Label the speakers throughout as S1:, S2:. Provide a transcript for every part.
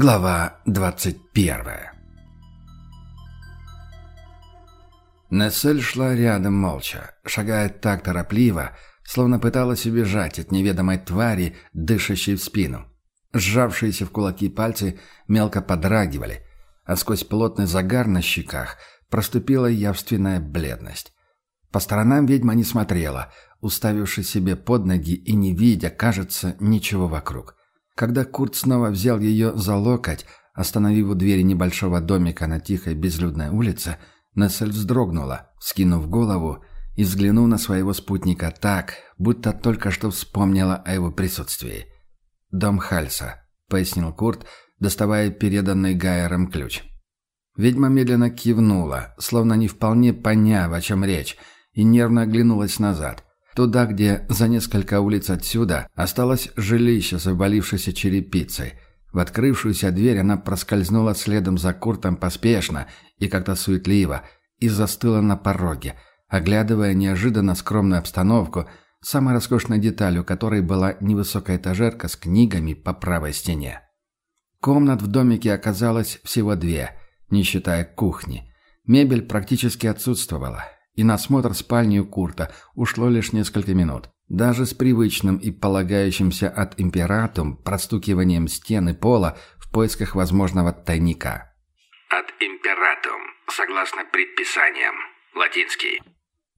S1: Глава 21 Нессель шла рядом молча, шагая так торопливо, словно пыталась убежать от неведомой твари, дышащей в спину. Сжавшиеся в кулаки пальцы мелко подрагивали, а сквозь плотный загар на щеках проступила явственная бледность. По сторонам ведьма не смотрела, уставившись себе под ноги и не видя, кажется, ничего вокруг. Когда Курт снова взял ее за локоть, остановив у двери небольшого домика на тихой безлюдной улице, Нессель вздрогнула, скинув голову и взглянув на своего спутника так, будто только что вспомнила о его присутствии. «Дом Хальса», — пояснил Курт, доставая переданный Гайером ключ. Ведьма медленно кивнула, словно не вполне поняв, о чем речь, и нервно оглянулась назад. Туда, где за несколько улиц отсюда осталось жилище с обвалившейся черепицей. В открывшуюся дверь она проскользнула следом за Куртом поспешно и как-то суетливо, и застыла на пороге, оглядывая неожиданно скромную обстановку, самой роскошной деталью которой была невысокая этажерка с книгами по правой стене. Комнат в домике оказалось всего две, не считая кухни. Мебель практически отсутствовала и на осмотр спальни у Курта ушло лишь несколько минут. Даже с привычным и полагающимся от императум простукиванием стены пола в поисках возможного тайника.
S2: От императум, согласно предписаниям. Латинский.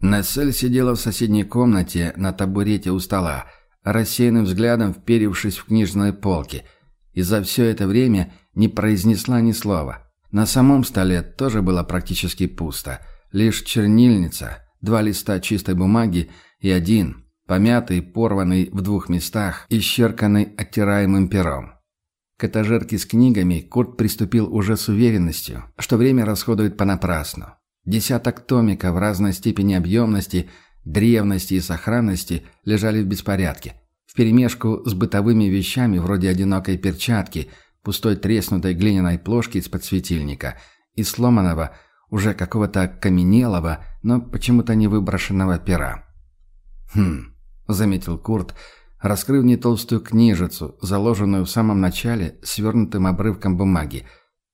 S1: Нессель сидела в соседней комнате на табурете у стола, рассеянным взглядом вперившись в книжные полки, и за все это время не произнесла ни слова. На самом столе тоже было практически пусто – Лишь чернильница, два листа чистой бумаги и один, помятый, порванный в двух местах, исчерканный оттираемым пером. К этажерке с книгами Курт приступил уже с уверенностью, что время расходует понапрасну. Десяток томиков разной степени объемности, древности и сохранности лежали в беспорядке, вперемешку с бытовыми вещами вроде одинокой перчатки, пустой треснутой глиняной плошки из-под светильника и сломанного – уже какого-то окаменелого, но почему-то не выброшенного пера. «Хм», — заметил Курт, раскрыв не толстую книжицу, заложенную в самом начале свернутым обрывком бумаги.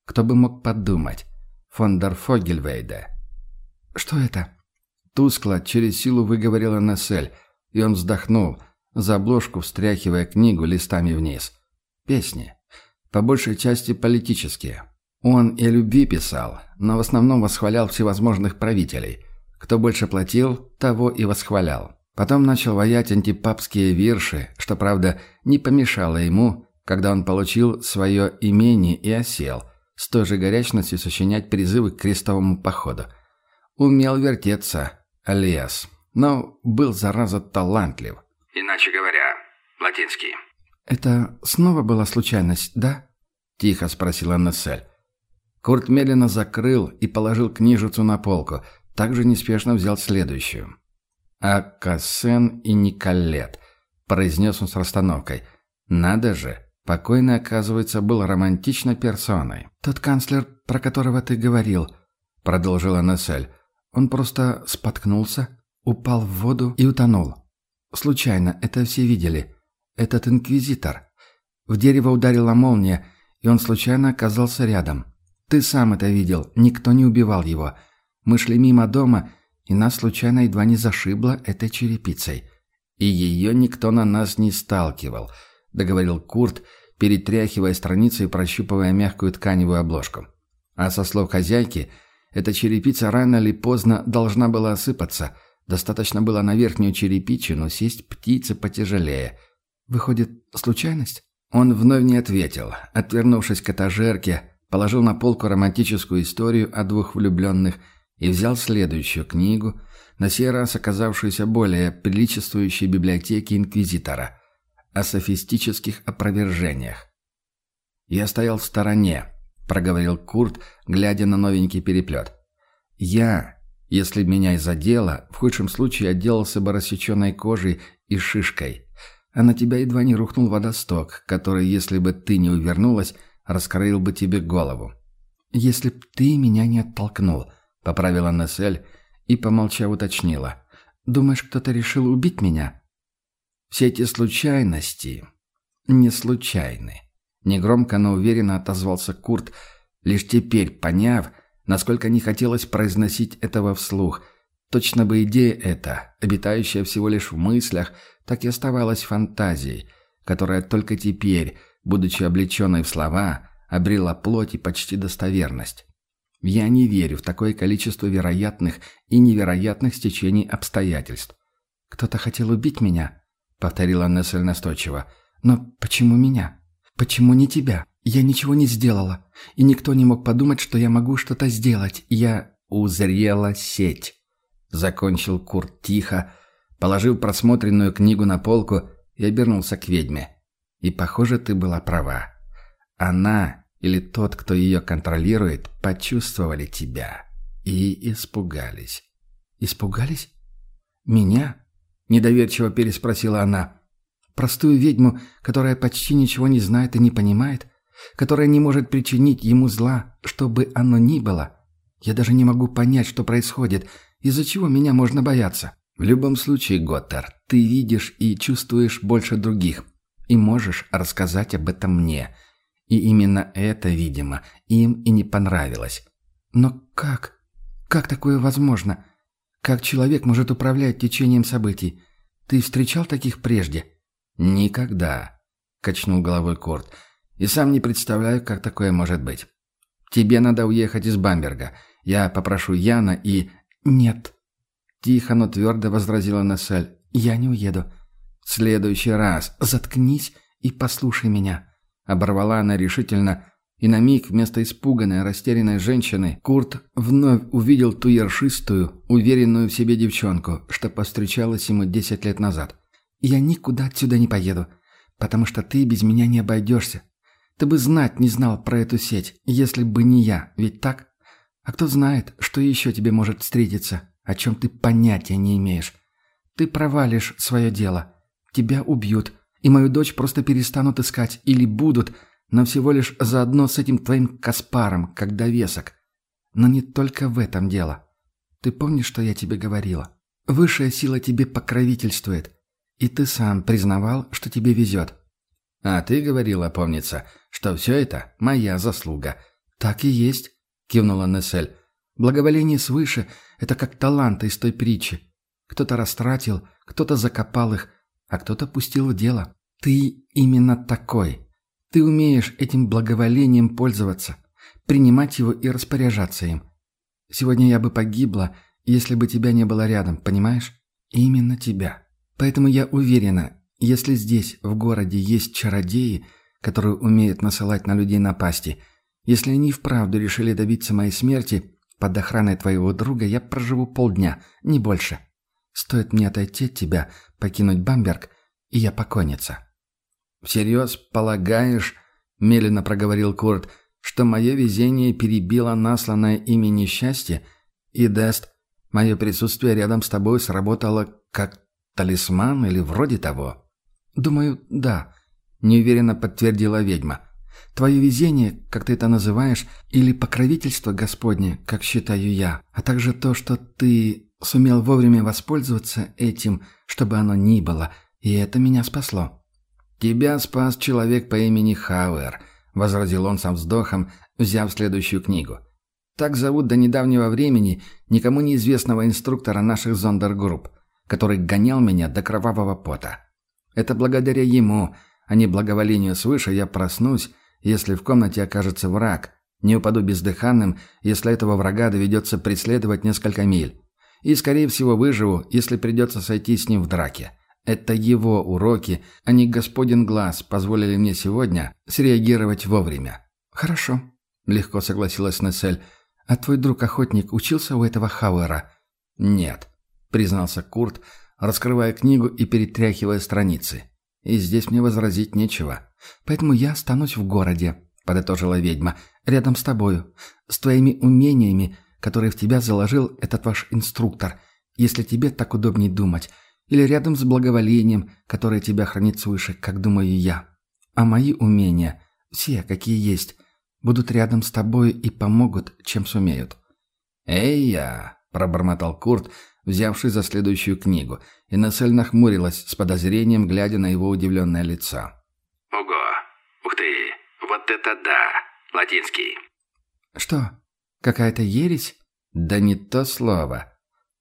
S1: Кто бы мог подумать? Фондер Фогельвейде. «Что это?» Тускло, через силу выговорила Нессель, и он вздохнул, за обложку встряхивая книгу листами вниз. «Песни. По большей части политические. Он и о любви писал, но в основном восхвалял всевозможных правителей. Кто больше платил, того и восхвалял. Потом начал воять антипапские вирши, что, правда, не помешало ему, когда он получил свое имение и осел, с той же горячностью сочинять призывы к крестовому походу. Умел вертеться, Алиас, но был, зараза, талантлив.
S2: Иначе говоря, латинский.
S1: «Это снова была случайность, да?» – тихо спросила Нессель. Курт медленно закрыл и положил книжицу на полку, также неспешно взял следующую. «А Кассен и Николет», — произнес он с расстановкой. «Надо же, покойный, оказывается, был романтичной персоной». «Тот канцлер, про которого ты говорил», — продолжила Нессель. «Он просто споткнулся, упал в воду и утонул. Случайно, это все видели. Этот инквизитор. В дерево ударила молния, и он случайно оказался рядом. Ты сам это видел, никто не убивал его. Мы шли мимо дома, и нас случайно едва не зашибло этой черепицей. И ее никто на нас не сталкивал, договорил Курт, перетряхивая страницы и прощупывая мягкую тканевую обложку. А со слов хозяйки, эта черепица рано или поздно должна была осыпаться. Достаточно было на верхнюю черепичину сесть птицы потяжелее. Выходит, случайность? Он вновь не ответил, отвернувшись к этажерке, положил на полку романтическую историю о двух влюбленных и взял следующую книгу, на сей раз оказавшуюся более приличествующей библиотеке Инквизитора, о софистических опровержениях. «Я стоял в стороне», — проговорил Курт, глядя на новенький переплет. «Я, если меня и задело, в худшем случае отделался бы рассеченной кожей и шишкой, а на тебя едва не рухнул водосток, который, если бы ты не увернулась, раскроил бы тебе голову. «Если б ты меня не оттолкнул», — поправила Нессель и, помолчав, уточнила. «Думаешь, кто-то решил убить меня?» «Все эти случайности не случайны», — Негромко, но уверенно отозвался Курт, лишь теперь поняв, насколько не хотелось произносить этого вслух. Точно бы идея эта, обитающая всего лишь в мыслях, так и оставалась фантазией, которая только теперь, будучи облеченной в слова, обрела плоть и почти достоверность. Я не верю в такое количество вероятных и невероятных стечений обстоятельств. «Кто-то хотел убить меня», — повторила Нессель настойчиво. «Но почему меня? Почему не тебя? Я ничего не сделала, и никто не мог подумать, что я могу что-то сделать. Я узрела сеть», — закончил Курт тихо, положил просмотренную книгу на полку и обернулся к ведьме. «И, похоже, ты была права. Она или тот, кто ее контролирует, почувствовали тебя и испугались». «Испугались? Меня?» — недоверчиво переспросила она. «Простую ведьму, которая почти ничего не знает и не понимает, которая не может причинить ему зла, что бы оно ни было. Я даже не могу понять, что происходит, из-за чего меня можно бояться». В любом случае, Готтер, ты видишь и чувствуешь больше других, и можешь рассказать об этом мне. И именно это, видимо, им и не понравилось. Но как? Как такое возможно? Как человек может управлять течением событий? Ты встречал таких прежде? Никогда, качнул головой Корт. И сам не представляю, как такое может быть. Тебе надо уехать из Бамберга. Я попрошу Яна и... Нет, Тихо, но твердо возразила Нессель. «Я не уеду. Следующий раз заткнись и послушай меня». Оборвала она решительно, и на миг вместо испуганной, растерянной женщины Курт вновь увидел ту ершистую, уверенную в себе девчонку, что повстречалась ему десять лет назад. «Я никуда отсюда не поеду, потому что ты без меня не обойдешься. Ты бы знать не знал про эту сеть, если бы не я, ведь так? А кто знает, что еще тебе может встретиться?» о чем ты понятия не имеешь. Ты провалишь свое дело. Тебя убьют, и мою дочь просто перестанут искать или будут, но всего лишь заодно с этим твоим Каспаром, как довесок. Но не только в этом дело. Ты помнишь, что я тебе говорила? Высшая сила тебе покровительствует, и ты сам признавал, что тебе везет. А ты говорила, помнится, что все это моя заслуга. Так и есть, кивнула Нессель. Благоволение свыше — это как таланты из той притчи. Кто-то растратил, кто-то закопал их, а кто-то пустил в дело. Ты именно такой. Ты умеешь этим благоволением пользоваться, принимать его и распоряжаться им. Сегодня я бы погибла, если бы тебя не было рядом, понимаешь? Именно тебя. Поэтому я уверена, если здесь, в городе, есть чародеи, которые умеют насылать на людей напасти, если они вправду решили добиться моей смерти, под охраной твоего друга я проживу полдня, не больше. Стоит мне отойти от тебя, покинуть Бамберг, и я покойница». «Всерьез полагаешь, — медленно проговорил Курт, — что мое везение перебило насланное ими несчастье, и, Дест, мое присутствие рядом с тобой сработало как талисман или вроде того?»
S2: «Думаю, да», — неуверенно подтвердила ведьма. Твое везение, как ты это называешь, или покровительство Господне, как считаю я, а также то, что ты сумел вовремя воспользоваться этим, чтобы оно ни было, и это меня спасло».
S1: «Тебя спас человек по имени Хауэр», — возразил он со вздохом, взяв следующую книгу. «Так зовут до недавнего времени никому неизвестного инструктора наших зондергрупп, который гонял меня до кровавого пота. Это благодаря ему, а не благоволению свыше, я проснусь, если в комнате окажется враг, не упаду бездыханным, если этого врага доведется преследовать несколько миль. И, скорее всего, выживу, если придется сойти с ним в драке. Это его уроки, а не господин глаз, позволили мне сегодня среагировать вовремя.
S2: «Хорошо», — легко согласилась Нессель. «А твой друг-охотник учился у этого Хауэра?»
S1: «Нет», — признался Курт, раскрывая книгу и перетряхивая страницы. «И здесь мне возразить нечего.
S2: Поэтому я останусь в городе», — подытожила ведьма, — «рядом с тобою, с твоими умениями, которые в тебя заложил этот ваш инструктор, если тебе так удобнее думать, или рядом с благоволением, которое тебя хранит свыше, как думаю я. А мои умения, все, какие есть, будут рядом с тобой и помогут, чем сумеют».
S1: «Эй я!» — пробормотал Курт, взявший за следующую книгу, и Нессель нахмурилась с подозрением, глядя на его удивленное лицо. Вот это да! Латинский.
S2: Что, какая-то ересь?
S1: Да не то слово.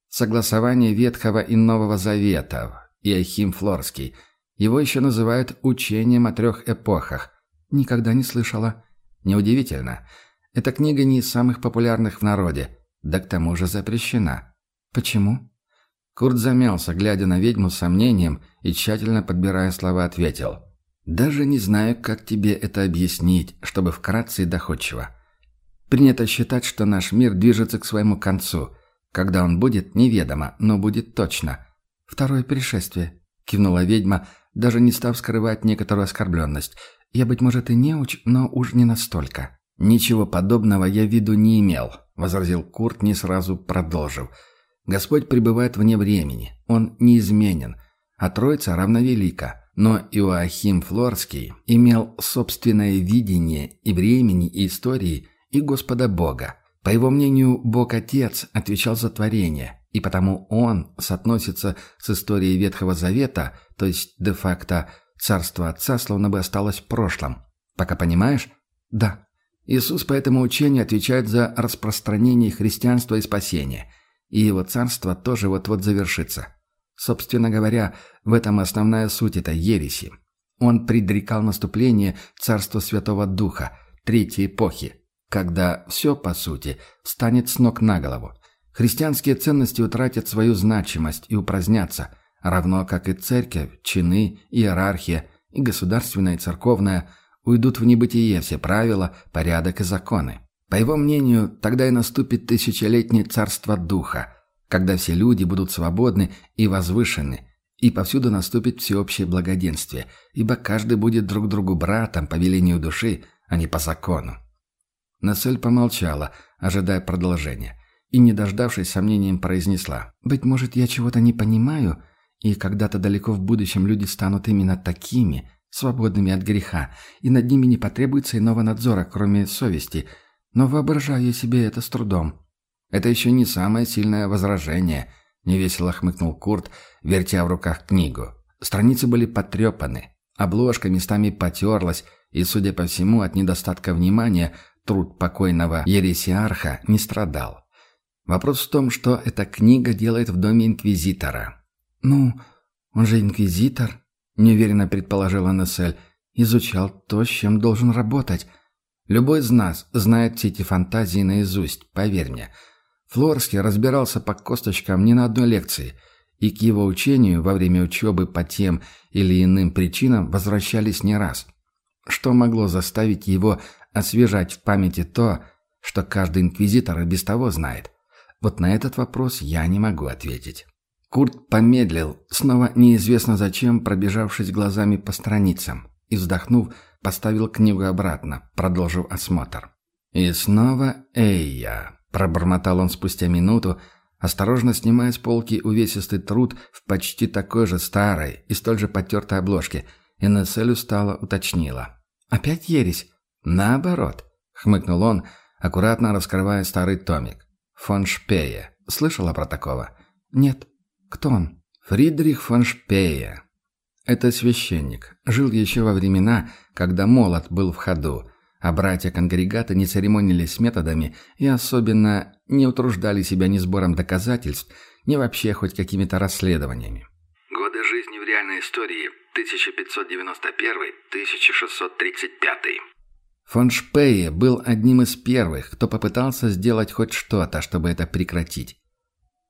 S1: Согласование Ветхого и Нового Заветов. Иохим Флорский. Его еще называют учением о трех эпохах.
S2: Никогда не слышала.
S1: Неудивительно. Эта книга не из самых популярных в народе, да к тому же запрещена.
S2: Почему?
S1: Курт замялся, глядя на ведьму с сомнением и тщательно подбирая слова, ответил. «Даже не знаю, как тебе это объяснить, чтобы вкратце и доходчиво. Принято считать, что наш мир движется к своему концу. Когда он будет, неведомо, но будет точно.
S2: Второе пришествие», — кивнула ведьма, даже не став скрывать некоторую оскорбленность. «Я, быть может, и неуч, но уж не настолько».
S1: «Ничего подобного я виду не имел», — возразил Курт, не сразу продолжив. Господь пребывает вне времени, Он неизменен, а Троица равновелика. Но Иоахим Флорский имел собственное видение и времени, и истории, и Господа Бога. По его мнению, Бог Отец отвечал за творение, и потому он соотносится с историей Ветхого Завета, то есть де-факто Царство Отца словно бы осталось в прошлом. Пока понимаешь?
S2: Да.
S1: Иисус по этому учению отвечает за распространение христианства и спасения – и его царство тоже вот-вот завершится. Собственно говоря, в этом основная суть этой ереси. Он предрекал наступление Царства Святого Духа, Третьей эпохи, когда все, по сути, станет с ног на голову. Христианские ценности утратят свою значимость и упразднятся, равно как и церковь, чины, иерархия и государственная и церковная уйдут в небытие все правила, порядок и законы. По его мнению, тогда и наступит тысячелетнее царство духа, когда все люди будут свободны и возвышены, и повсюду наступит всеобщее благоденствие, ибо каждый будет друг другу братом по велению души, а не по закону. Насель помолчала, ожидая продолжения, и, не дождавшись сомнением, произнесла.
S2: «Быть может, я чего-то не понимаю, и когда-то далеко в будущем люди станут именно такими, свободными от греха, и над ними не потребуется иного надзора, кроме совести – но воображаю себе это с трудом.
S1: Это еще не самое сильное возражение, невесело хмыкнул Курт, вертя в руках книгу. Страницы были потрепаны, обложка местами потерлась, и, судя по всему, от недостатка внимания труд покойного ересиарха не страдал. Вопрос в том, что эта книга делает в доме инквизитора.
S2: «Ну, он же инквизитор», — неуверенно предположила Нессель. «Изучал то, с чем должен работать.
S1: Любой из нас знает все эти фантазии наизусть, поверь мне. Флорский разбирался по косточкам не на одной лекции, и к его учению во время учебы по тем или иным причинам возвращались не раз. Что могло заставить его освежать в памяти то, что каждый инквизитор и без того знает? Вот на этот вопрос я не могу ответить. Курт помедлил, снова неизвестно зачем, пробежавшись глазами по страницам, и, вздохнув, поставил книгу обратно, продолжив осмотр. «И снова Эйя», — пробормотал он спустя минуту, осторожно снимая с полки увесистый труд в почти такой же старой и столь же потертой обложке, и Нессель устало уточнила.
S2: «Опять ересь?»
S1: «Наоборот», — хмыкнул он, аккуратно раскрывая старый томик. «Фон Шпее. Слышала про такого?»
S2: «Нет. Кто он?»
S1: «Фридрих фон Шпее. Это священник. Жил еще во времена, когда молот был в ходу, а братья-конгрегаты не церемонились методами и особенно не утруждали себя ни сбором доказательств, ни вообще хоть какими-то расследованиями.
S3: Годы жизни в реальной истории 1591-1635.
S1: Фон Шпее был одним из первых, кто попытался сделать хоть что-то, чтобы это прекратить.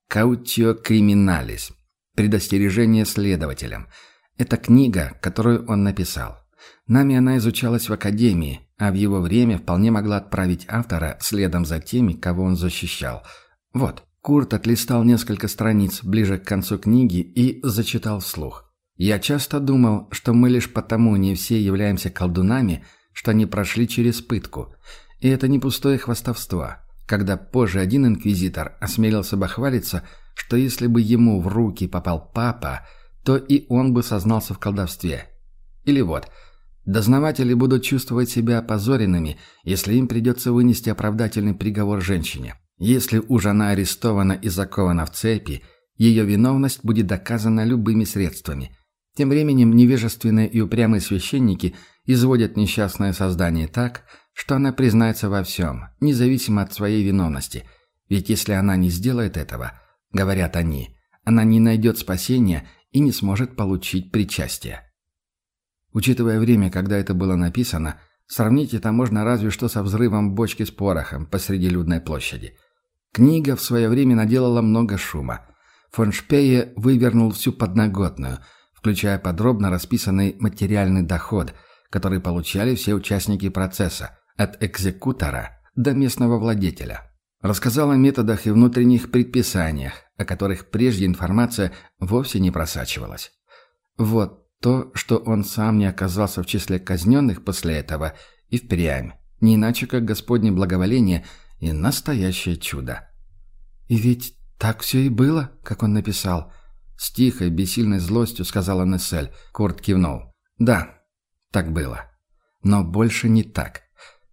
S1: Каутио криминалис. Предостережение следователям – это книга, которую он написал. Нами она изучалась в академии, а в его время вполне могла отправить автора следом за теми, кого он защищал. Вот, Курт отлистал несколько страниц ближе к концу книги и зачитал вслух. «Я часто думал, что мы лишь потому не все являемся колдунами, что они прошли через пытку. И это не пустое хвастовство, когда позже один инквизитор осмелился бы хвалиться, что если бы ему в руки попал папа, то и он бы сознался в колдовстве. Или вот, дознаватели будут чувствовать себя опозоренными, если им придется вынести оправдательный приговор женщине. Если уж она арестована и закована в цепи, ее виновность будет доказана любыми средствами. Тем временем невежественные и упрямые священники изводят несчастное создание так, что она признается во всем, независимо от своей виновности. Ведь если она не сделает этого, говорят они, она не найдет спасения и не сможет получить причастие. Учитывая время, когда это было написано, сравнить это можно разве что со взрывом бочки с порохом посреди людной площади. Книга в свое время наделала много шума. Фон Шпее вывернул всю подноготную, включая подробно расписанный материальный доход, который получали все участники процесса, от экзекутора до местного владетеля. Рассказал о методах и внутренних предписаниях, о которых прежде информация вовсе не просачивалась. Вот то, что он сам не оказался в числе казненных после этого, и впрямь, не иначе как Господне благоволение и настоящее чудо. «И ведь так все и было, как он написал», — с тихой, бессильной злостью сказала Нессель. Курт кивнул. «Да, так было. Но больше не так.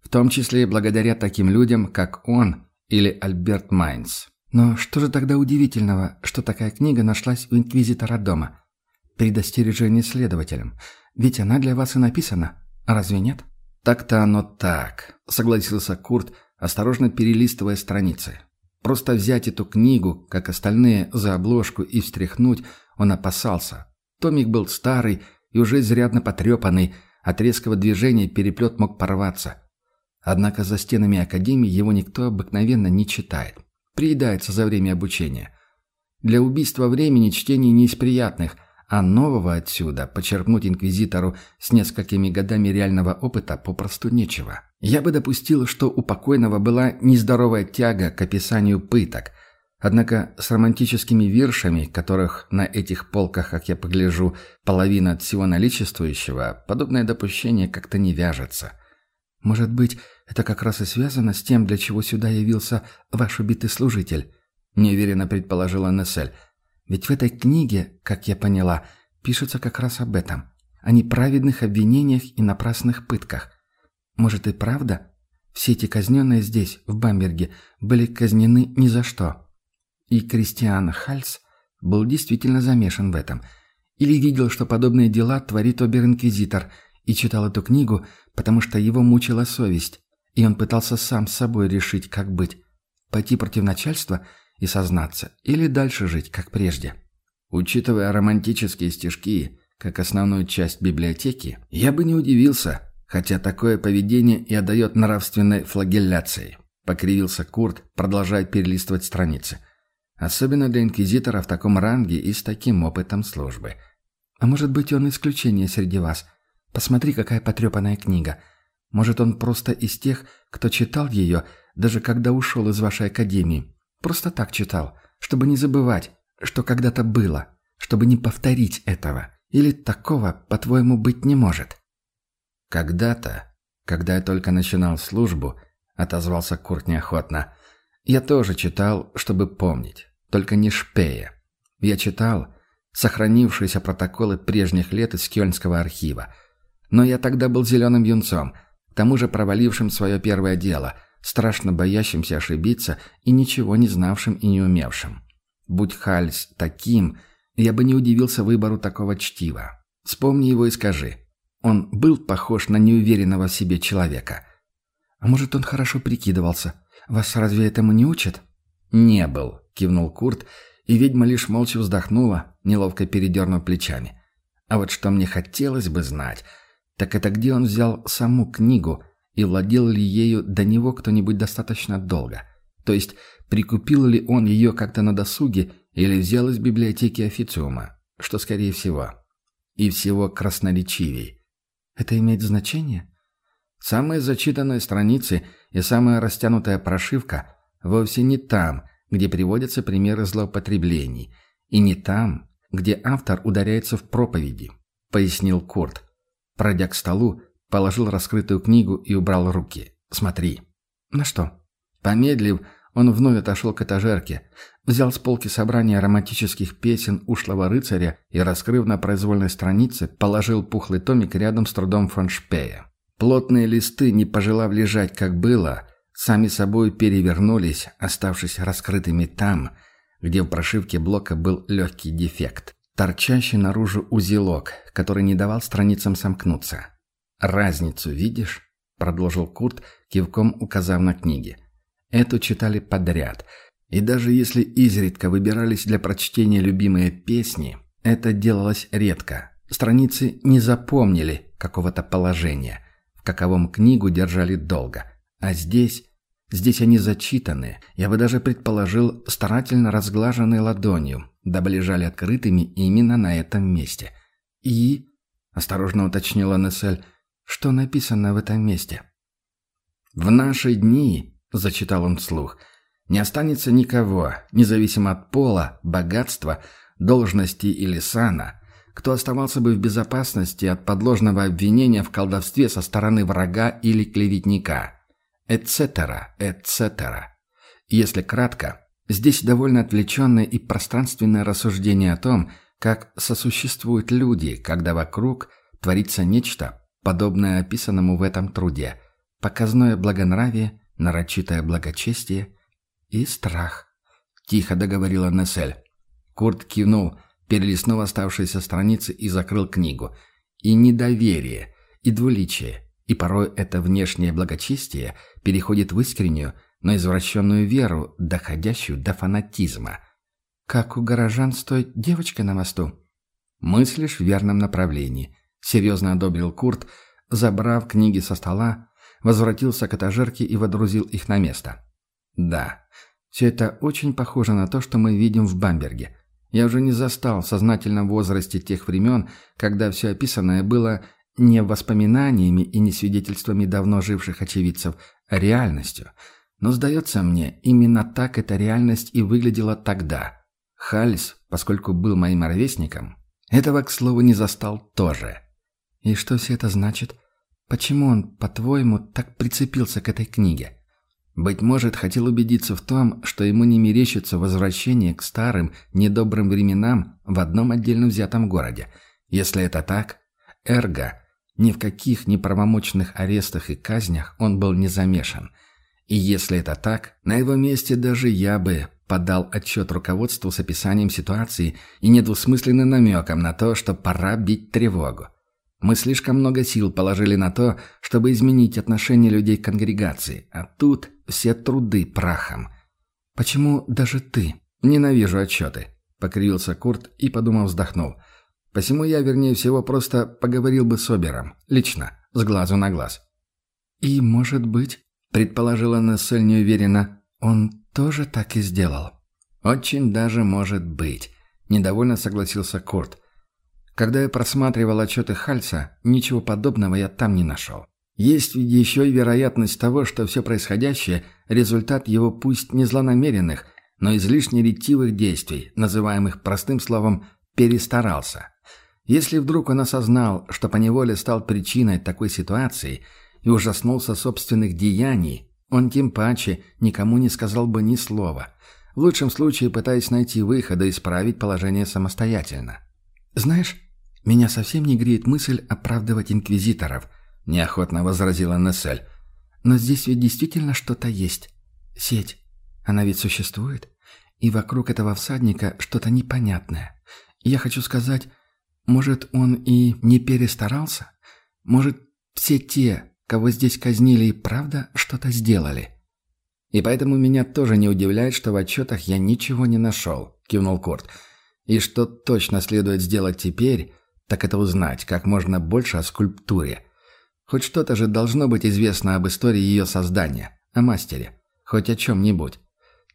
S1: В том числе и благодаря таким людям, как он или Альберт Майнс. Но что же тогда удивительного, что такая книга нашлась у инквизитора дома? Предостережение следователям. Ведь она для вас и написана. Разве нет? Так-то оно так, согласился Курт, осторожно перелистывая страницы. Просто взять эту книгу, как остальные, за обложку и встряхнуть, он опасался. Томик был старый и уже изрядно потрепанный, от резкого движения переплет мог порваться. Однако за стенами Академии его никто обыкновенно не читает. Приедается за время обучения. Для убийства времени чтение не из приятных, а нового отсюда почерпнуть инквизитору с несколькими годами реального опыта попросту нечего. Я бы допустил, что у покойного была нездоровая тяга к описанию пыток. Однако с романтическими виршами, которых на этих полках, как я погляжу, половина от всего наличествующего, подобное допущение как-то не вяжется. Может быть, это как раз и связано с тем, для чего сюда явился ваш убитый служитель? Неуверенно предположила Нессель. Ведь в этой книге, как я поняла, пишется как раз об этом. О неправедных обвинениях и напрасных пытках. Может и правда? Все эти казненные здесь, в Бамберге, были казнены ни за что. И Кристиан Хальс был действительно замешан в этом. Или видел, что подобные дела творит обер-инквизитор, и читал эту книгу, потому что его мучила совесть, и он пытался сам с собой решить, как быть. Пойти против начальства – и сознаться, или дальше жить, как прежде. Учитывая романтические стишки, как основную часть библиотеки, я бы не удивился, хотя такое поведение и отдает нравственной флагелляцией. Покривился Курт, продолжая перелистывать страницы. Особенно для инквизитора в таком ранге и с таким опытом службы. А может быть, он исключение среди вас? Посмотри, какая потрепанная книга. Может, он просто из тех, кто читал ее, даже когда ушел из вашей академии, Просто так читал, чтобы не забывать, что когда-то было, чтобы не повторить этого. Или такого, по-твоему, быть не может?» «Когда-то, когда я только начинал службу», — отозвался Курт неохотно, — «я тоже читал, чтобы помнить, только не Шпея. Я читал сохранившиеся протоколы прежних лет из Кёльнского архива. Но я тогда был зеленым юнцом, к тому же провалившим свое первое дело — страшно боящимся ошибиться и ничего не знавшим и не умевшим. Будь Хальс таким, я бы не удивился выбору такого чтива. Вспомни его и скажи. Он был похож на неуверенного в себе человека. А может, он хорошо прикидывался? Вас разве этому не учат? Не был, кивнул Курт, и ведьма лишь молча вздохнула, неловко передернув плечами. А вот что мне хотелось бы знать, так это где он взял саму книгу – и владел ли ею до него кто-нибудь достаточно долго. То есть, прикупил ли он ее как-то на досуге или взял из библиотеки официума, что скорее всего. И всего красноречивей. Это имеет значение? Самые зачитанные страницы и самая растянутая прошивка вовсе не там, где приводятся примеры злоупотреблений, и не там, где автор ударяется в проповеди, пояснил Курт. Пройдя к столу, Положил раскрытую книгу и убрал руки. «Смотри». «На что?» Помедлив, он вновь отошел к этажерке, взял с полки собрание романтических песен ушлого рыцаря и, раскрыв на произвольной странице, положил пухлый томик рядом с трудом фон Шпея. Плотные листы, не пожелав лежать как было, сами собой перевернулись, оставшись раскрытыми там, где в прошивке блока был легкий дефект. Торчащий наружу узелок, который не давал страницам сомкнуться. «Разницу видишь?» — продолжил Курт, кивком указав на книги. «Эту читали подряд. И даже если изредка выбирались для прочтения любимые песни, это делалось редко. Страницы не запомнили какого-то положения, в каковом книгу держали долго. А здесь... Здесь они зачитаны, я бы даже предположил, старательно разглаженные ладонью, дабы лежали открытыми именно на этом месте. «И?» — осторожно уточнила Нессель. «Что написано в этом месте?» «В наши дни», — зачитал он вслух, — «не останется никого, независимо от пола, богатства, должности или сана, кто оставался бы в безопасности от подложного обвинения в колдовстве со стороны врага или клеветника, эцетера, эцетера. Если кратко, здесь довольно отвлеченное и пространственное рассуждение о том, как сосуществуют люди, когда вокруг творится нечто, подобное описанному в этом труде, показное благонравие, нарочитое благочестие и страх. Тихо договорила Нессель. Курт кивнул, перелистнув оставшиеся страницы и закрыл книгу. И недоверие, и двуличие, и порой это внешнее благочестие переходит в искреннюю, но извращенную веру, доходящую до фанатизма. «Как у горожан стоит девочка на мосту?» «Мыслишь в верном направлении», — серьезно одобрил Курт, забрав книги со стола, возвратился к этажерке и водрузил их на место. «Да, все это очень похоже на то, что мы видим в Бамберге. Я уже не застал в сознательном возрасте тех времен, когда все описанное было не воспоминаниями и не свидетельствами давно живших очевидцев, а реальностью. Но, сдается мне, именно так эта реальность и выглядела тогда. Хальс, поскольку был моим ровесником, этого, к слову, не застал тоже. И что все это значит? Почему он, по-твоему, так прицепился к этой книге? Быть может, хотел убедиться в том, что ему не мерещится возвращение к старым, недобрым временам в одном отдельно взятом городе. Если это так, Эрго, ни в каких неправомочных арестах и казнях он был не замешан. И если это так, на его месте даже я бы подал отчет руководству с описанием ситуации и недвусмысленным намеком на то, что пора бить тревогу. Мы слишком много сил положили на то, чтобы изменить отношение людей к конгрегации, а тут все труды прахом. Почему даже ты? Ненавижу отчеты. Покривился Курт и, подумав, вздохнул. Посему я, вернее всего, просто поговорил бы с Обером. Лично, с глазу на глаз. И, может быть, предположила Нессель неуверенно, он тоже так и сделал. Очень даже может быть. Недовольно согласился Курт. Когда я просматривал отчеты Хальца, ничего подобного я там не нашел. Есть еще и вероятность того, что все происходящее – результат его пусть не злонамеренных, но излишне ретивых действий, называемых простым словом «перестарался». Если вдруг он осознал, что поневоле стал причиной такой ситуации и ужаснулся собственных деяний, он тем паче никому не сказал бы ни слова, в лучшем случае пытаясь найти выход и исправить положение самостоятельно. «Знаешь, меня совсем не греет мысль оправдывать инквизиторов», — неохотно возразила Нессель. «Но здесь ведь действительно что-то есть. Сеть. Она ведь существует. И вокруг этого всадника что-то непонятное. Я хочу сказать, может, он и не перестарался? Может, все те, кого здесь казнили, и правда что-то сделали?» «И поэтому меня тоже не удивляет, что в отчетах я ничего не нашел», — кивнул Корт. «И что точно следует сделать теперь, так это узнать как можно больше о скульптуре. Хоть что-то же должно быть известно об истории ее создания, о мастере, хоть о чем-нибудь.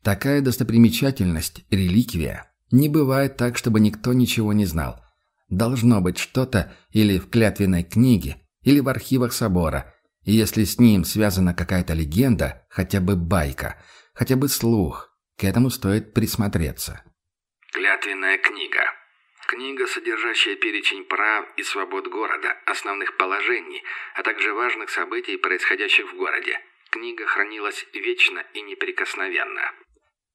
S1: Такая достопримечательность, реликвия, не бывает так, чтобы никто ничего не знал. Должно быть что-то или в клятвенной книге, или в архивах собора, и если с ним связана какая-то легенда, хотя бы байка, хотя бы слух, к этому стоит присмотреться.
S3: Клятвенная книга. Книга, содержащая перечень прав и свобод города, основных положений, а также важных событий, происходящих в городе. Книга хранилась вечно и неприкосновенно.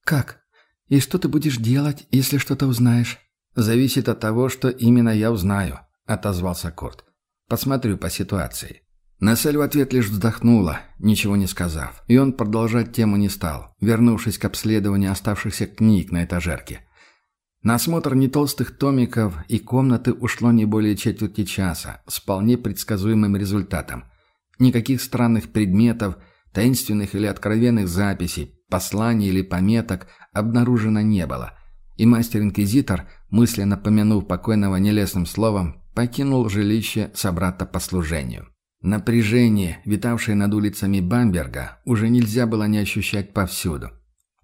S2: «Как? И что ты будешь делать, если что-то узнаешь?»
S1: «Зависит от того, что именно я узнаю», — отозвался Корт. «Посмотрю по ситуации». Насель в ответ лишь вздохнула, ничего не сказав, и он продолжать тему не стал, вернувшись к обследованию оставшихся книг на этажерке. На осмотр нетолстых томиков и комнаты ушло не более четверти часа, с вполне предсказуемым результатом. Никаких странных предметов, таинственных или откровенных записей, посланий или пометок обнаружено не было. И мастер-инквизитор, мысленно помянув покойного нелестным словом, покинул жилище собрата по служению. Напряжение, витавшее над улицами Бамберга, уже нельзя было не ощущать повсюду.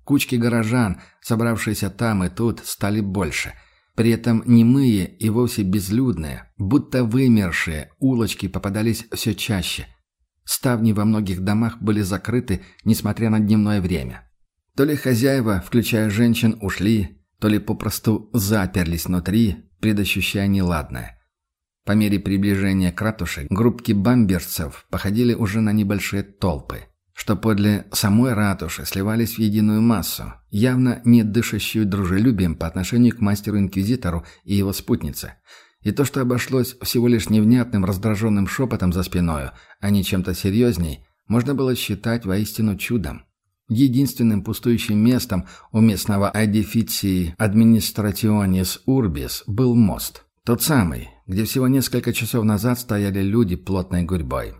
S1: Кучки горожан, собравшиеся там и тут, стали больше. При этом немые и вовсе безлюдные, будто вымершие, улочки попадались все чаще. Ставни во многих домах были закрыты, несмотря на дневное время. То ли хозяева, включая женщин, ушли, то ли попросту заперлись внутри, предощущая неладное. По мере приближения к ратуше группки бамберцев походили уже на небольшие толпы что подле самой ратуши сливались в единую массу, явно не дышащую дружелюбием по отношению к мастеру-инквизитору и его спутнице. И то, что обошлось всего лишь невнятным раздраженным шепотом за спиною, а не чем-то серьезней, можно было считать воистину чудом. Единственным пустующим местом у местного Адифиции Администрационис Урбис был мост. Тот самый, где всего несколько часов назад стояли люди плотной гурьбой.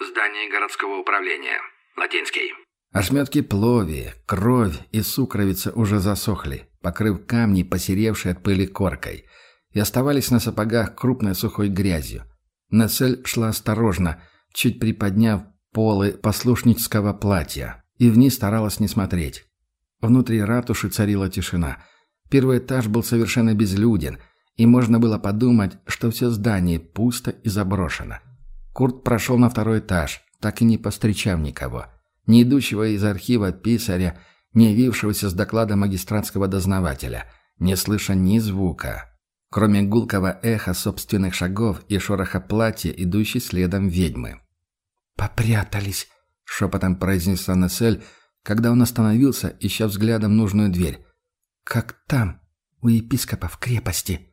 S3: Здание городского управления. Латинский.
S1: Ошметки плови, кровь и сукровица уже засохли, покрыв камни, посеревшие от пыли коркой, и оставались на сапогах крупной сухой грязью. Нессель шла осторожно, чуть приподняв полы послушнического платья, и вниз старалась не смотреть. Внутри ратуши царила тишина. Первый этаж был совершенно безлюден, и можно было подумать, что все здание пусто и заброшено. Курт прошел на второй этаж, так и не постречав никого. Ни идущего из архива писаря, не явившегося с докладом магистратского дознавателя, не слыша ни звука, кроме гулкого эха собственных шагов и шороха платья, идущей следом ведьмы.
S2: «Попрятались», — шепотом произнесла
S1: Нессель, когда он остановился, ища взглядом нужную дверь.
S2: «Как там, у епископа в крепости».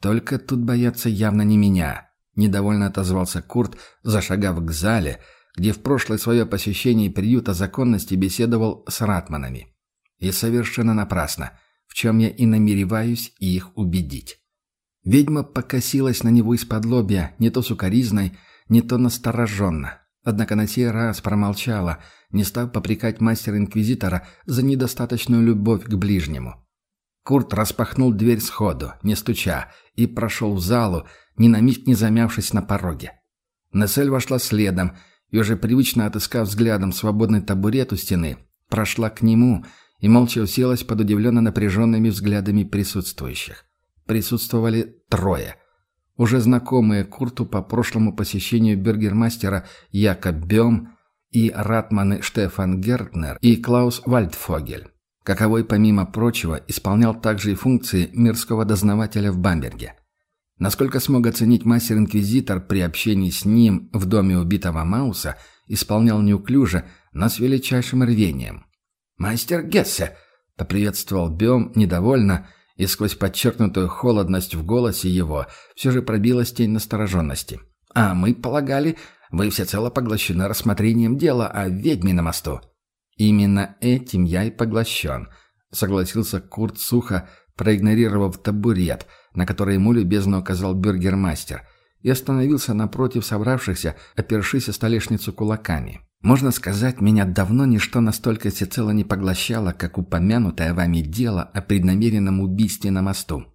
S1: «Только тут боятся явно не меня», Недовольно отозвался Курт, зашагав к зале, где в прошлое свое посещение приюта законности беседовал с ратманами. И совершенно напрасно, в чем я и намереваюсь их убедить. Ведьма покосилась на него из-под лобья, не то сукоризной, не то настороженно. Однако на сей раз промолчала, не став попрекать мастера-инквизитора за недостаточную любовь к ближнему. Курт распахнул дверь сходу, не стуча, и прошел в залу, ни на миг не замявшись на пороге. Нессель вошла следом и, уже привычно отыскав взглядом свободный табурет у стены, прошла к нему и молча уселась под удивленно напряженными взглядами присутствующих. Присутствовали трое. Уже знакомые Курту по прошлому посещению бюргермастера Якоб Бем и ратманы Штефан Гертнер и Клаус Вальдфогель. Каковой, помимо прочего, исполнял также и функции мирского дознавателя в Бамберге. Насколько смог оценить мастер-инквизитор при общении с ним в доме убитого Мауса, исполнял неуклюже, но с величайшим рвением. «Мастер Гессе!» — поприветствовал Бем недовольно, и сквозь подчеркнутую холодность в голосе его все же пробилась тень настороженности. «А мы полагали, вы всецело поглощены рассмотрением дела о ведьме на мосту». «Именно этим я и поглощен», — согласился Курт сухо, проигнорировав табурет — на который ему любезно указал бюргермастер, и остановился напротив собравшихся, опершись о столешницу кулаками. «Можно сказать, меня давно ничто настолько всецело не поглощало, как упомянутое вами дело о преднамеренном убийстве на мосту.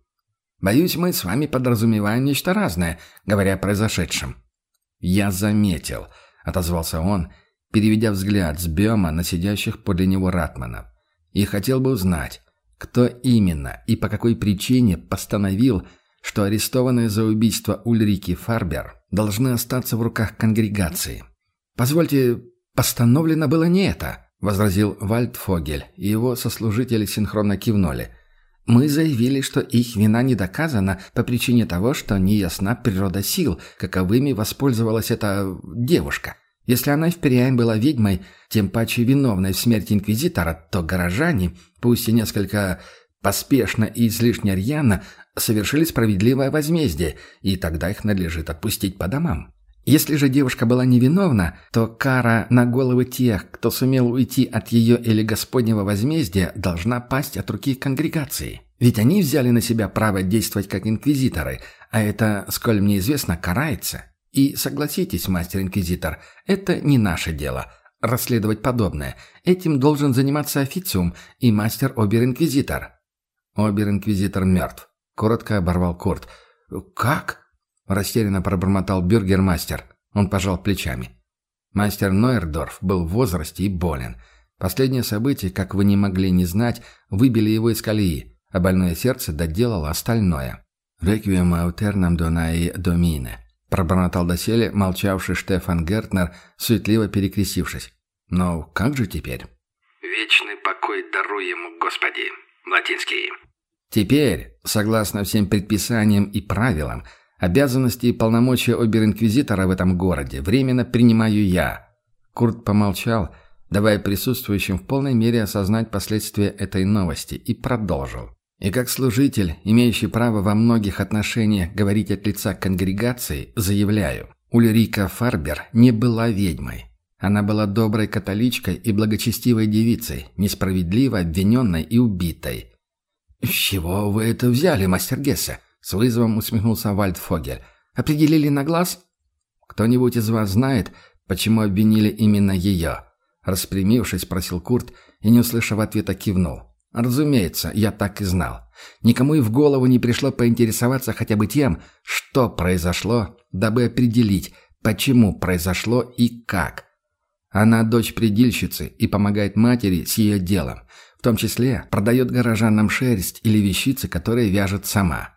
S1: Боюсь, мы с вами подразумеваем нечто разное, говоря о произошедшем». «Я заметил», — отозвался он, переведя взгляд с Бема на сидящих подле него ратманов. «И хотел бы узнать, кто именно и по какой причине постановил, что арестованные за убийство Ульрики Фарбер должны остаться в руках конгрегации. «Позвольте, постановлено было не это», — возразил Вальдфогель, и его сослужители синхронно кивнули. «Мы заявили, что их вина не доказана по причине того, что неясна природа сил, каковыми воспользовалась эта девушка. Если она впрямь была ведьмой, тем паче виновной в смерти инквизитора, то горожане, пусть и несколько поспешно и излишне рьяно, совершили справедливое возмездие, и тогда их надлежит отпустить по домам. Если же девушка была невиновна, то кара на головы тех, кто сумел уйти от ее или Господнего возмездия, должна пасть от руки конгрегации. Ведь они взяли на себя право действовать как инквизиторы, а это, сколь мне известно, карается. И согласитесь, мастер-инквизитор, это не наше дело – расследовать подобное. Этим должен заниматься официум и мастер-обер-инквизитор». «Обер-инквизитор мертв», – коротко оборвал Курт. «Как?» – растерянно пробормотал бюргермастер. Он пожал плечами. Мастер Нойердорф был в возрасте и болен. Последние события, как вы не могли не знать, выбили его из колеи а больное сердце доделало остальное. «Реквием аутернам донаи домине», — пробормотал доселе молчавший Штефан Гертнер, суетливо перекрестившись. «Но как же теперь?»
S3: «Вечный покой даруй ему, Господи!» Латинский.
S1: Теперь, согласно всем предписаниям и правилам, обязанности и полномочия обер-инквизитора в этом городе временно принимаю я. Курт помолчал, давая присутствующим в полной мере осознать последствия этой новости, и продолжил. И как служитель, имеющий право во многих отношениях говорить от лица конгрегации, заявляю, Ульрика Фарбер не была ведьмой. Она была доброй католичкой и благочестивой девицей, несправедливо обвиненной и убитой. «С чего вы это взяли, мастер Гессе?» — с вызовом усмехнулся Вальдфогель. «Определили на глаз?» «Кто-нибудь из вас знает, почему обвинили именно ее?» Распрямившись, спросил Курт и, не услышав ответа, кивнул. Разумеется, я так и знал. Никому и в голову не пришло поинтересоваться хотя бы тем, что произошло, дабы определить, почему произошло и как. Она дочь предильщицы и помогает матери с ее делом. В том числе продает горожанам шерсть или вещицы, которые вяжет сама.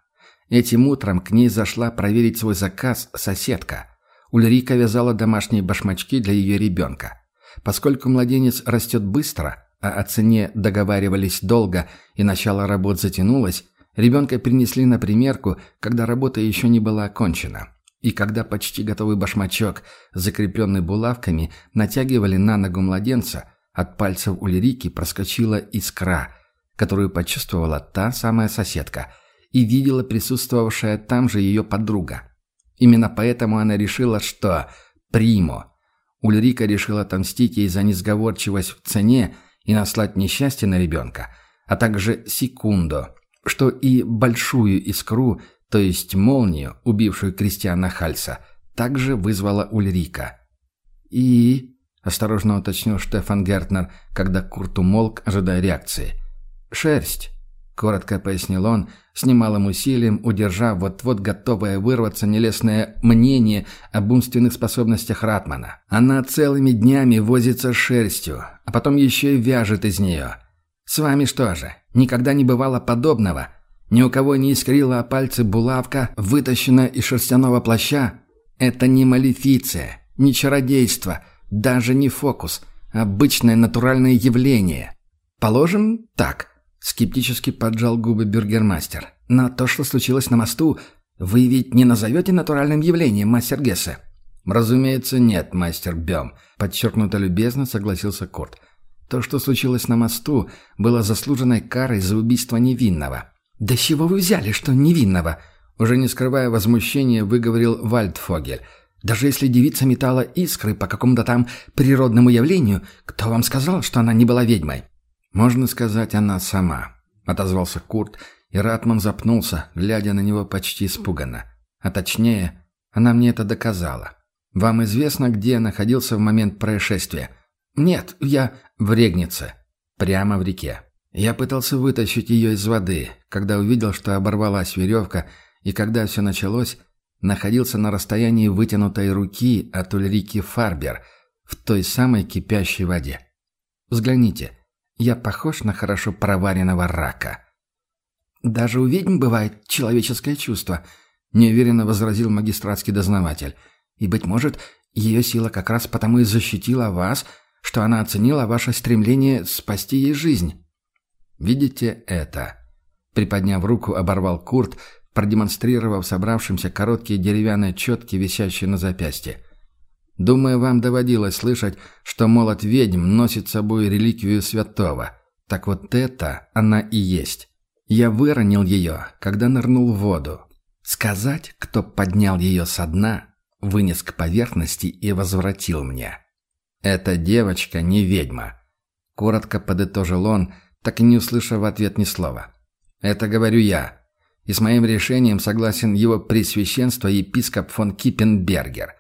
S1: Этим утром к ней зашла проверить свой заказ соседка. Ульрика вязала домашние башмачки для ее ребенка. Поскольку младенец растет быстро – а о цене договаривались долго и начало работ затянулось, ребенка принесли на примерку, когда работа еще не была окончена. И когда почти готовый башмачок, закрепленный булавками, натягивали на ногу младенца, от пальцев Ульрики проскочила искра, которую почувствовала та самая соседка и видела присутствовавшая там же ее подруга. Именно поэтому она решила, что «примо». Ульрика решила отомстить ей за несговорчивость в цене и наслать несчастье на ребенка, а также секунду, что и большую искру, то есть молнию, убившую Кристиана Хальса, также вызвала Ульрика. «И...» – осторожно уточнил Штефан Гертнер, когда Курт умолк, ожидая реакции. «Шерсть», – коротко пояснил он, с немалым усилием удержав вот-вот готовое вырваться нелестное мнение об умственных способностях Ратмана. «Она целыми днями возится с шерстью, а потом еще и вяжет из нее. С вами что же, никогда не бывало подобного? Ни у кого не искрила о пальцы булавка, вытащенная из шерстяного плаща? Это не малефиция, не чародейство, даже не фокус, обычное натуральное явление. Положим так». Скептически поджал губы бюргермастер. «Но то, что случилось на мосту, вы ведь не назовете натуральным явлением, мастер Гессе?» «Разумеется, нет, мастер Бем», — подчеркнуто любезно согласился Курт. «То, что случилось на мосту, было заслуженной карой за убийство невинного». «Да чего вы взяли, что невинного?» Уже не скрывая возмущения, выговорил Вальдфогель. «Даже если девица метала искры по какому-то там природному явлению, кто вам сказал, что она не была ведьмой?» «Можно сказать, она сама», — отозвался Курт, и Ратман запнулся, глядя на него почти испуганно. А точнее, она мне это доказала. «Вам известно, где я находился в момент происшествия?» «Нет, я в Регнице, прямо в реке. Я пытался вытащить ее из воды, когда увидел, что оборвалась веревка, и когда все началось, находился на расстоянии вытянутой руки от Ульрики Фарбер в той самой кипящей воде. Взгляните». Я похож на хорошо проваренного рака. Даже у ведьм бывает человеческое чувство, неуверенно возразил магистратский дознаватель. И, быть может, ее сила как раз потому и защитила вас, что она оценила ваше стремление спасти ей жизнь. Видите это? Приподняв руку, оборвал Курт, продемонстрировав собравшимся короткие деревянные четки, висящие на запястье. Думаю, вам доводилось слышать, что молот ведьм носит с собой реликвию святого. Так вот это она и есть. Я выронил ее, когда нырнул в воду. Сказать, кто поднял ее со дна, вынес к поверхности и возвратил мне. Эта девочка не ведьма. Коротко подытожил он, так и не услышав в ответ ни слова. Это говорю я. И с моим решением согласен его пресвященство епископ фон Киппенбергер.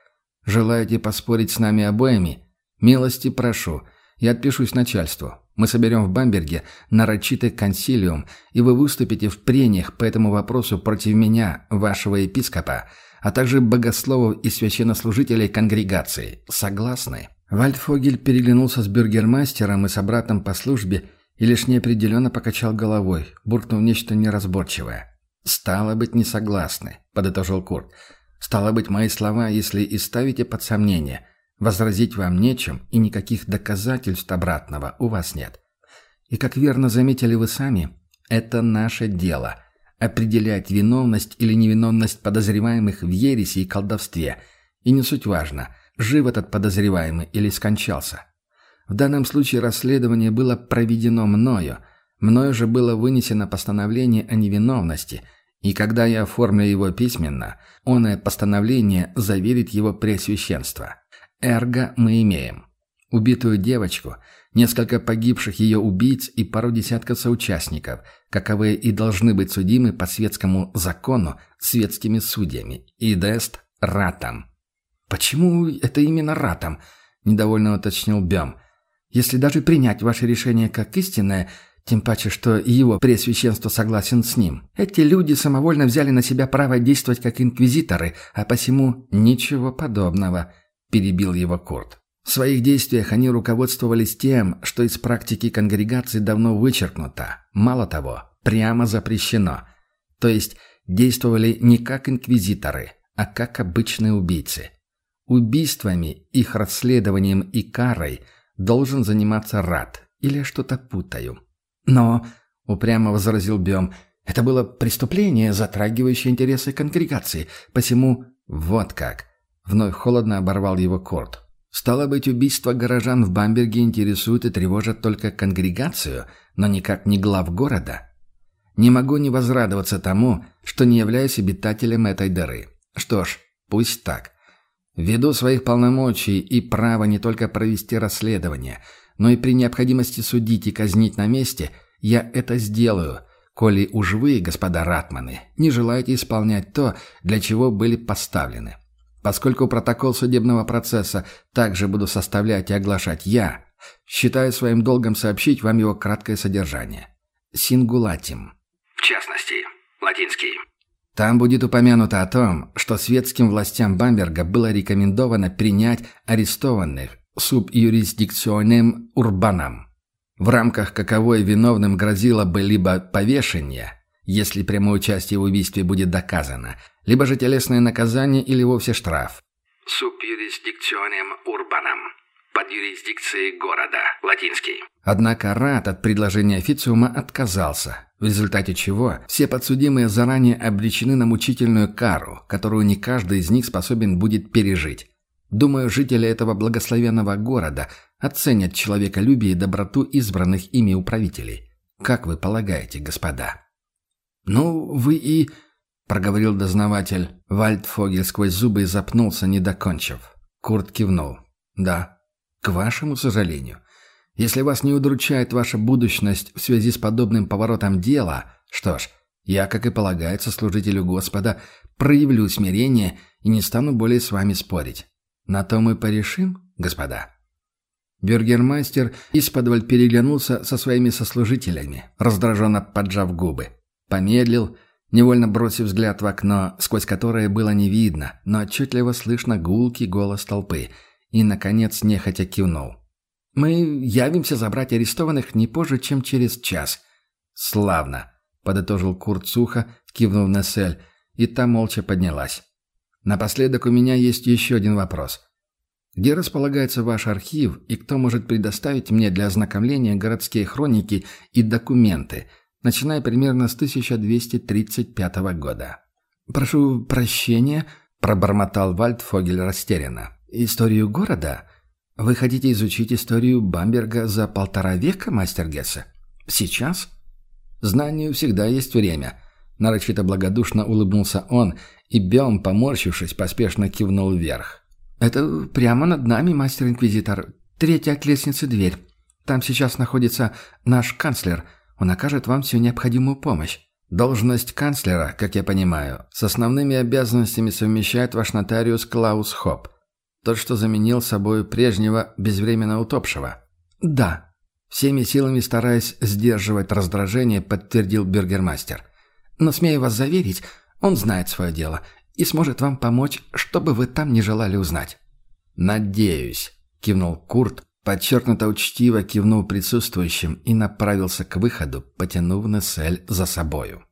S1: Желаете поспорить с нами обоими? Милости прошу. Я отпишусь начальству. Мы соберем в Бамберге нарочитый консилиум, и вы выступите в прениях по этому вопросу против меня, вашего епископа, а также богословов и священнослужителей конгрегации. Согласны?» Вальдфогель переглянулся с бюргермастером и собратом по службе и лишь неопределенно покачал головой, буркнув нечто неразборчивое. «Стало быть, не согласны», — подытожил Курт. «Стало быть, мои слова, если и ставите под сомнение, возразить вам нечем, и никаких доказательств обратного у вас нет. И, как верно заметили вы сами, это наше дело — определять виновность или невиновность подозреваемых в ереси и колдовстве, и не суть важно, жив этот подозреваемый или скончался. В данном случае расследование было проведено мною, мною же было вынесено постановление о невиновности — и когда я оформлю его письменно, оное постановление заверит его Преосвященство. Эрго мы имеем. Убитую девочку, несколько погибших ее убийц и пару десятков соучастников, каковые и должны быть судимы по светскому закону светскими судьями. И Дест. «Почему это именно ратом?» – недовольно уточнил Бем. «Если даже принять ваше решение как истинное – тем паче, что и его пресвященство согласен с ним. Эти люди самовольно взяли на себя право действовать как инквизиторы, а посему ничего подобного», – перебил его Курт. В своих действиях они руководствовались тем, что из практики конгрегации давно вычеркнуто. Мало того, прямо запрещено. То есть действовали не как инквизиторы, а как обычные убийцы. Убийствами, их расследованием и карой должен заниматься рад. Или что-то путаю. «Но», — упрямо возразил Бем, — «это было преступление, затрагивающее интересы конгрегации, посему...» «Вот как!» — вновь холодно оборвал его Корт. «Стало быть, убийство горожан в Бамберге интересует и тревожит только конгрегацию, но никак не глав города. Не могу не возрадоваться тому, что не являюсь обитателем этой дыры. Что ж, пусть так. Ввиду своих полномочий и права не только провести расследование — но и при необходимости судить и казнить на месте, я это сделаю, коли уж вы, господа ратманы, не желаете исполнять то, для чего были поставлены. Поскольку протокол судебного процесса также буду составлять и оглашать я, считаю своим долгом сообщить вам его краткое содержание. Сингулатим.
S3: В частности, латинский.
S1: Там будет упомянуто о том, что светским властям Бамберга было рекомендовано принять арестованных субюрисдикционем урбанам, в рамках каковой виновным грозило бы либо повешение, если прямое участие в убийстве будет доказано, либо же телесное наказание или вовсе штраф.
S3: Субюрисдикционем урбанам. Под юрисдикцией города. Латинский.
S1: Однако Рад от предложения официума отказался, в результате чего все подсудимые заранее обречены на мучительную кару, которую не каждый из них способен будет пережить. Думаю, жители этого благословенного города оценят человеколюбие и доброту избранных ими управителей. Как вы полагаете, господа?» «Ну, вы и...» — проговорил дознаватель. Вальдфогель сквозь зубы запнулся, не докончив. Курт кивнул. «Да, к вашему сожалению. Если вас не удручает ваша будущность в связи с подобным поворотом дела, что ж, я, как и полагается служителю Господа, проявлю смирение и не стану более с вами спорить. На то мы порешим, господа». Бюргермастер исподволь переглянулся со своими сослужителями, раздраженно поджав губы. Помедлил, невольно бросив взгляд в окно, сквозь которое было не видно, но отчетливо слышно гулкий голос толпы, и, наконец, нехотя кивнул. «Мы явимся забрать арестованных не позже, чем через час». «Славно», — подытожил Курт сухо, кивнув на Сель, и та молча поднялась. Напоследок у меня есть еще один вопрос. Где располагается ваш архив и кто может предоставить мне для ознакомления городские хроники и документы, начиная примерно с 1235 года? «Прошу прощения», — пробормотал Вальдфогель растерянно. «Историю города? Вы хотите изучить историю Бамберга за полтора века, мастер Гессе? Сейчас?» «Знанию всегда есть время», — нарочито благодушно улыбнулся он и Беом, поморщившись, поспешно кивнул вверх. «Это прямо над нами, мастер-инквизитор. Третья от лестницы дверь. Там сейчас находится наш канцлер. Он окажет вам всю необходимую помощь. Должность канцлера, как я понимаю, с основными обязанностями совмещает ваш нотариус Клаус Хоп. Тот, что заменил собой прежнего безвременно утопшего.
S2: Да.
S1: Всеми силами стараясь сдерживать раздражение, подтвердил бюргермастер.
S2: Но смею вас заверить, он знает свое дело и сможет вам помочь, чтобы вы там не желали узнать.
S1: «Надеюсь», — кивнул Курт, подчеркнуто учтиво кивнул присутствующим и направился к выходу, потянув Нессель за собою.